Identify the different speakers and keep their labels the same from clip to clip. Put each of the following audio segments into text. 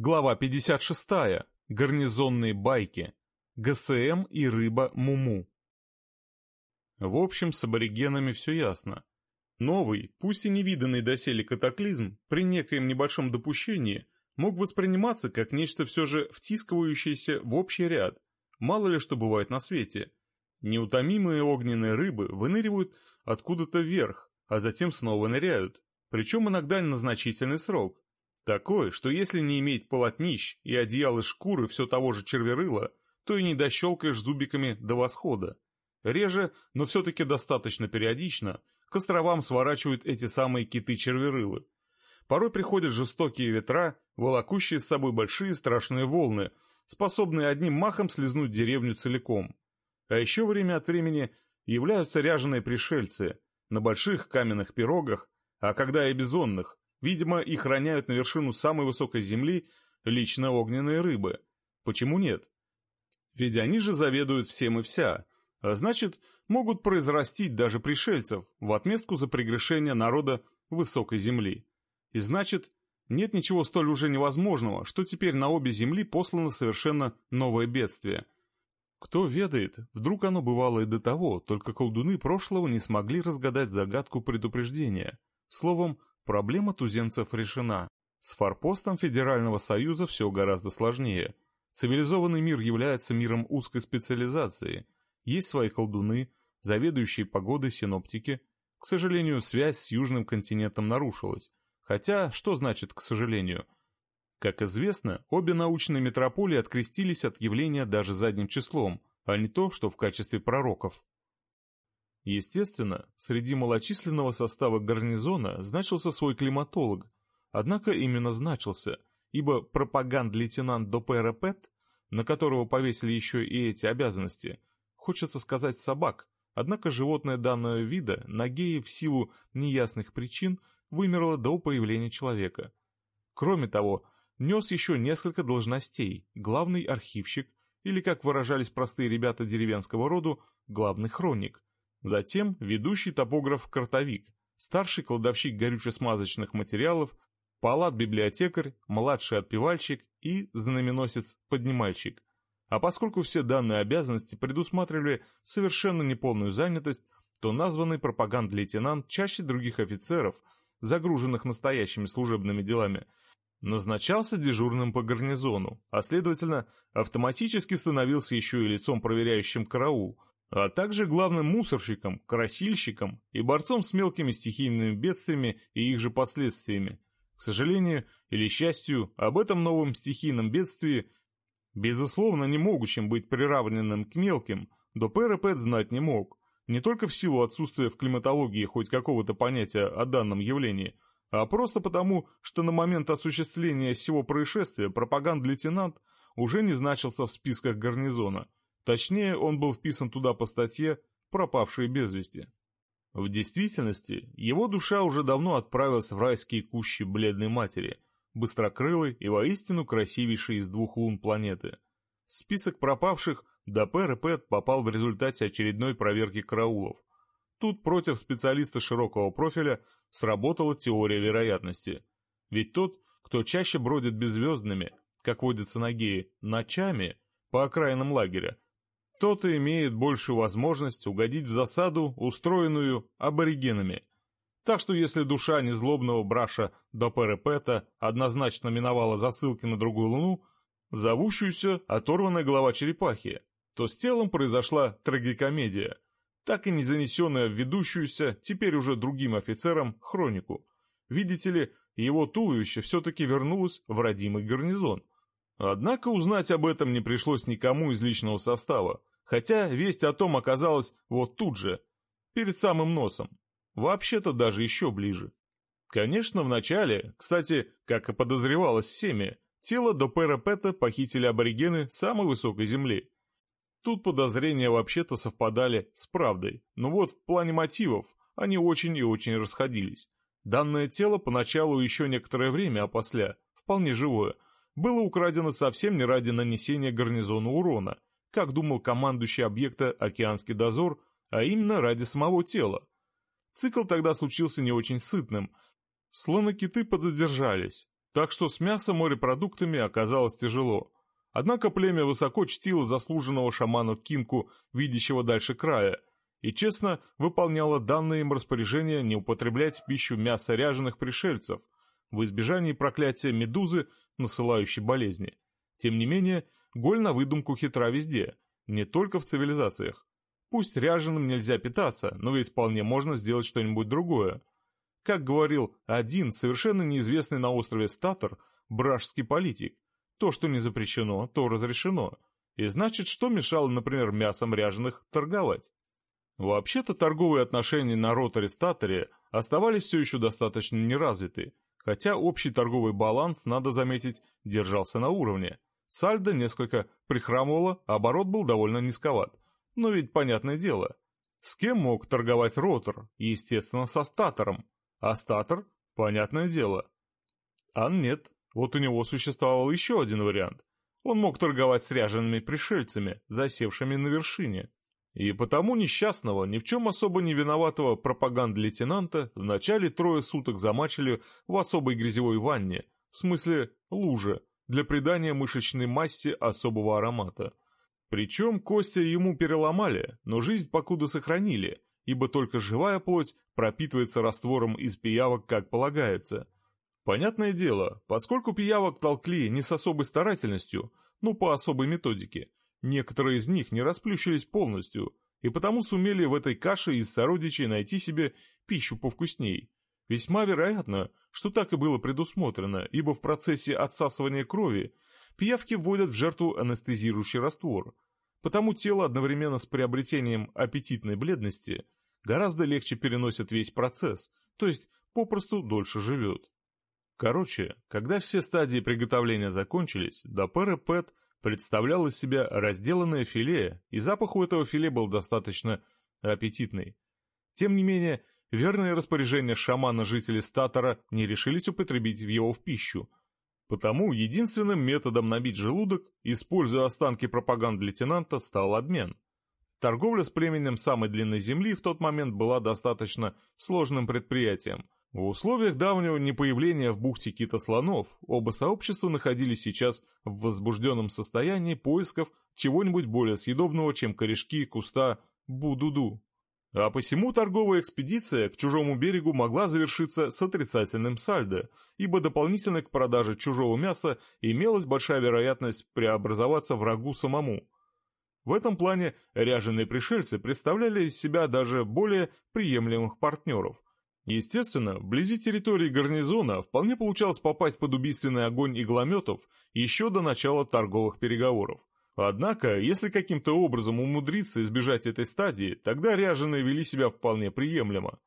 Speaker 1: Глава 56. Гарнизонные байки. ГСМ и рыба Муму. В общем, с аборигенами все ясно. Новый, пусть и невиданный доселе катаклизм, при некоем небольшом допущении, мог восприниматься как нечто все же втискивающееся в общий ряд. Мало ли что бывает на свете. Неутомимые огненные рыбы выныривают откуда-то вверх, а затем снова ныряют. Причем иногда на значительный срок. Такой, что если не иметь полотнищ и одеял из шкуры все того же черверыла, то и не дощелкаешь зубиками до восхода. Реже, но все-таки достаточно периодично, к островам сворачивают эти самые киты-черверылы. Порой приходят жестокие ветра, волокущие с собой большие страшные волны, способные одним махом слезнуть деревню целиком. А еще время от времени являются ряженые пришельцы на больших каменных пирогах, а когда и бизонных, Видимо, их роняют на вершину самой высокой земли лично огненные рыбы. Почему нет? Ведь они же заведуют всем и вся, а значит, могут произрастить даже пришельцев в отместку за прегрешение народа высокой земли. И значит, нет ничего столь уже невозможного, что теперь на обе земли послано совершенно новое бедствие. Кто ведает, вдруг оно бывало и до того, только колдуны прошлого не смогли разгадать загадку предупреждения. Словом, Проблема туземцев решена. С форпостом Федерального Союза все гораздо сложнее. Цивилизованный мир является миром узкой специализации. Есть свои колдуны, заведующие погодой синоптики. К сожалению, связь с южным континентом нарушилась. Хотя, что значит «к сожалению»? Как известно, обе научные метрополии открестились от явления даже задним числом, а не то, что в качестве пророков. Естественно, среди малочисленного состава гарнизона значился свой климатолог, однако именно значился, ибо пропаганд-лейтенант Допера Пет, на которого повесили еще и эти обязанности, хочется сказать собак, однако животное данного вида на геи в силу неясных причин вымерло до появления человека. Кроме того, нес еще несколько должностей, главный архивщик, или, как выражались простые ребята деревенского роду, главный хроник – Затем ведущий топограф-картовик, старший кладовщик горюче-смазочных материалов, палат-библиотекарь, младший отпевальщик и знаменосец-поднимальщик. А поскольку все данные обязанности предусматривали совершенно неполную занятость, то названный пропаганд-лейтенант чаще других офицеров, загруженных настоящими служебными делами, назначался дежурным по гарнизону, а следовательно, автоматически становился еще и лицом проверяющим караул, а также главным мусорщиком, красильщиком и борцом с мелкими стихийными бедствиями и их же последствиями. К сожалению или счастью, об этом новом стихийном бедствии, безусловно не могущим быть приравненным к мелким, Допер Пэт знать не мог, не только в силу отсутствия в климатологии хоть какого-то понятия о данном явлении, а просто потому, что на момент осуществления всего происшествия пропаганд-лейтенант уже не значился в списках гарнизона – Точнее, он был вписан туда по статье «Пропавшие без вести». В действительности, его душа уже давно отправилась в райские кущи бледной матери, быстрокрылой и воистину красивейшей из двух лун планеты. список пропавших и Пэт попал в результате очередной проверки караулов. Тут против специалиста широкого профиля сработала теория вероятности. Ведь тот, кто чаще бродит беззвездными, как водится на геи, ночами по окраинам лагеря, тот и имеет большую возможность угодить в засаду, устроенную аборигенами. Так что если душа незлобного браша до Перепета однозначно миновала засылки на другую луну, зовущуюся оторванная голова черепахи, то с телом произошла трагикомедия, так и не занесенная в ведущуюся, теперь уже другим офицерам, хронику. Видите ли, его туловище все-таки вернулось в родимый гарнизон. Однако узнать об этом не пришлось никому из личного состава, хотя весть о том оказалась вот тут же, перед самым носом, вообще-то даже еще ближе. Конечно, вначале, кстати, как и подозревалось всеми, тело Допера Пэта похитили аборигены самой высокой земли. Тут подозрения вообще-то совпадали с правдой, но вот в плане мотивов они очень и очень расходились. Данное тело поначалу еще некоторое время, а после, вполне живое, было украдено совсем не ради нанесения гарнизону урона, как думал командующий объекта «Океанский дозор», а именно ради самого тела. Цикл тогда случился не очень сытным. Слонокиты подзадержались. Так что с мясом морепродуктами оказалось тяжело. Однако племя высоко чтило заслуженного шамана Кинку, видящего дальше края, и честно выполняло данное им распоряжение не употреблять в пищу мясо ряженых пришельцев, в избежании проклятия медузы, насылающей болезни. Тем не менее, голь на выдумку хитра везде, не только в цивилизациях. Пусть ряженым нельзя питаться, но ведь вполне можно сделать что-нибудь другое. Как говорил один совершенно неизвестный на острове Статор, бражский политик, то, что не запрещено, то разрешено. И значит, что мешало, например, мясом ряженых торговать? Вообще-то торговые отношения на Ротаре-Статоре оставались все еще достаточно неразвиты, хотя общий торговый баланс, надо заметить, держался на уровне. Сальдо несколько прихрамывало, оборот был довольно низковат. Но ведь понятное дело, с кем мог торговать Ротор? Естественно, со Статором. А Статор? Понятное дело. А нет, вот у него существовал еще один вариант. Он мог торговать с ряжеными пришельцами, засевшими на вершине. И потому несчастного, ни в чем особо не виноватого пропаганд-лейтенанта вначале трое суток замачили в особой грязевой ванне, в смысле луже, для придания мышечной массе особого аромата. Причем кости ему переломали, но жизнь покуда сохранили, ибо только живая плоть пропитывается раствором из пиявок, как полагается. Понятное дело, поскольку пиявок толкли не с особой старательностью, но по особой методике, Некоторые из них не расплющились полностью, и потому сумели в этой каше из сородичей найти себе пищу повкусней. Весьма вероятно, что так и было предусмотрено, ибо в процессе отсасывания крови пиявки вводят в жертву анестезирующий раствор. Потому тело одновременно с приобретением аппетитной бледности гораздо легче переносит весь процесс, то есть попросту дольше живет. Короче, когда все стадии приготовления закончились, Допер и Пэт представлял из себя разделанное филе, и запах у этого филе был достаточно аппетитный. Тем не менее, верные распоряжения шамана жители Статора не решились употребить его в пищу. Потому единственным методом набить желудок, используя останки пропаганд лейтенанта, стал обмен. Торговля с племенем самой длинной земли в тот момент была достаточно сложным предприятием – в условиях давнего непоявления в бухте кита-слонов оба сообщества находились сейчас в возбужденном состоянии поисков чего-нибудь более съедобного, чем корешки куста Будуду. А посему торговая экспедиция к чужому берегу могла завершиться с отрицательным сальдо, ибо дополнительно к продаже чужого мяса имелась большая вероятность преобразоваться врагу самому. В этом плане ряженые пришельцы представляли из себя даже более приемлемых партнеров – Естественно, вблизи территории гарнизона вполне получалось попасть под убийственный огонь иглометов еще до начала торговых переговоров. Однако, если каким-то образом умудриться избежать этой стадии, тогда ряженые вели себя вполне приемлемо.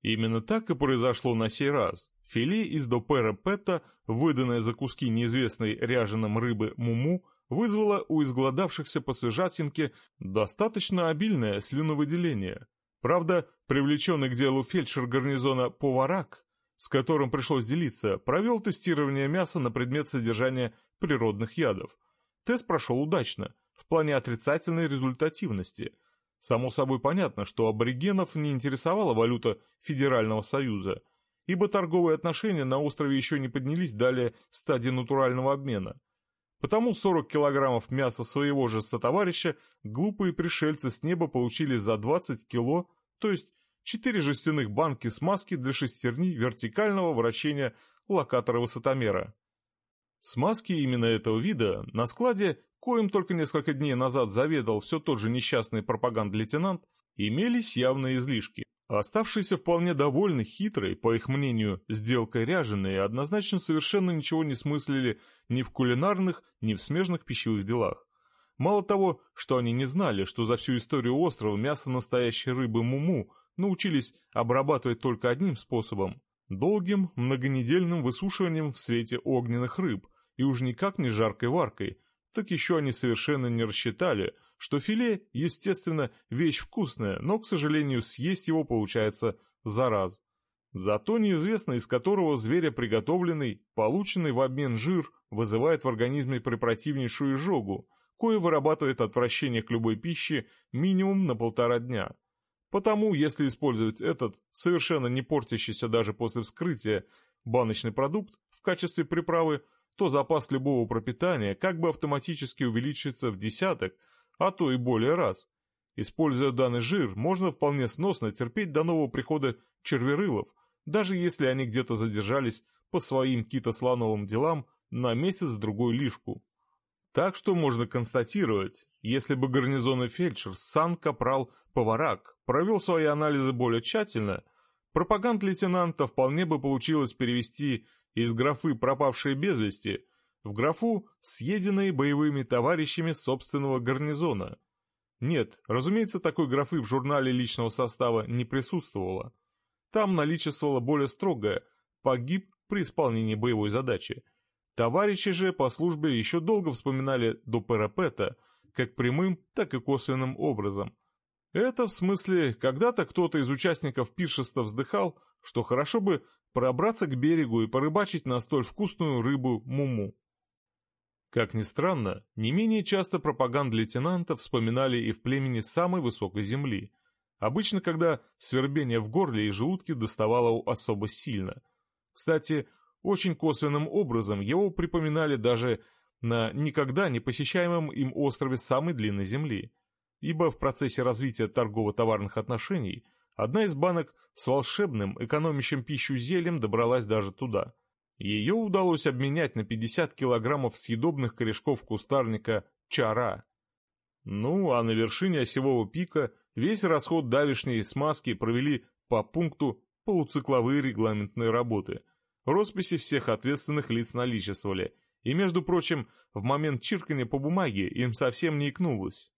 Speaker 1: Именно так и произошло на сей раз. Филе из допера Петта, выданное за куски неизвестной ряженым рыбы муму, вызвало у изгладавшихся по свежатинке достаточно обильное слюновыделение. Правда, привлеченный к делу фельдшер гарнизона Поварак, с которым пришлось делиться, провел тестирование мяса на предмет содержания природных ядов. Тест прошел удачно, в плане отрицательной результативности. Само собой понятно, что аборигенов не интересовала валюта Федерального Союза, ибо торговые отношения на острове еще не поднялись далее стадии натурального обмена. Потому 40 килограммов мяса своего же сотоварища глупые пришельцы с неба получили за 20 кило то есть четыре жестяных банки смазки для шестерни вертикального вращения локатора-высотомера. Смазки именно этого вида на складе, коим только несколько дней назад заведал все тот же несчастный пропаганд-лейтенант, имелись явные излишки. Оставшиеся вполне довольны хитрой, по их мнению, сделкой ряженые однозначно совершенно ничего не смыслили ни в кулинарных, ни в смежных пищевых делах. Мало того, что они не знали, что за всю историю острова мясо настоящей рыбы муму научились обрабатывать только одним способом – долгим многонедельным высушиванием в свете огненных рыб, и уж никак не жаркой варкой, так еще они совершенно не рассчитали, что филе, естественно, вещь вкусная, но, к сожалению, съесть его получается за раз. Зато неизвестно, из которого зверя приготовленный, полученный в обмен жир, вызывает в организме препротивнейшую изжогу, кое вырабатывает отвращение к любой пище минимум на полтора дня. Потому, если использовать этот, совершенно не портящийся даже после вскрытия, баночный продукт в качестве приправы, то запас любого пропитания как бы автоматически увеличится в десяток, а то и более раз. Используя данный жир, можно вполне сносно терпеть до нового прихода черверылов, даже если они где-то задержались по своим китослановым делам на месяц-другой лишку. Так что можно констатировать, если бы гарнизонный фельдшер Сан-Капрал Поварак провел свои анализы более тщательно, пропаганд лейтенанта вполне бы получилось перевести из графы «пропавшие без вести» в графу «съеденные боевыми товарищами собственного гарнизона». Нет, разумеется, такой графы в журнале личного состава не присутствовало. Там наличествовало более строгое «погиб при исполнении боевой задачи». Товарищи же по службе еще долго вспоминали до Парапета, как прямым, так и косвенным образом. Это в смысле, когда-то кто-то из участников пиршества вздыхал, что хорошо бы пробраться к берегу и порыбачить на столь вкусную рыбу муму. Как ни странно, не менее часто пропаганд лейтенанта вспоминали и в племени самой высокой земли. Обычно, когда свербение в горле и желудке доставало особо сильно. Кстати, очень косвенным образом его припоминали даже на никогда не посещаемом им острове самой длинной земли. Ибо в процессе развития торгово-товарных отношений одна из банок с волшебным, экономящим пищу зельем добралась даже туда – ее удалось обменять на 50 килограммов съедобных корешков кустарника чара. Ну, а на вершине осевого пика весь расход давишней смазки провели по пункту полуцикловые регламентные работы. Росписи всех ответственных лиц наличествовали, и, между прочим, в момент чиркания по бумаге им совсем не икнулось.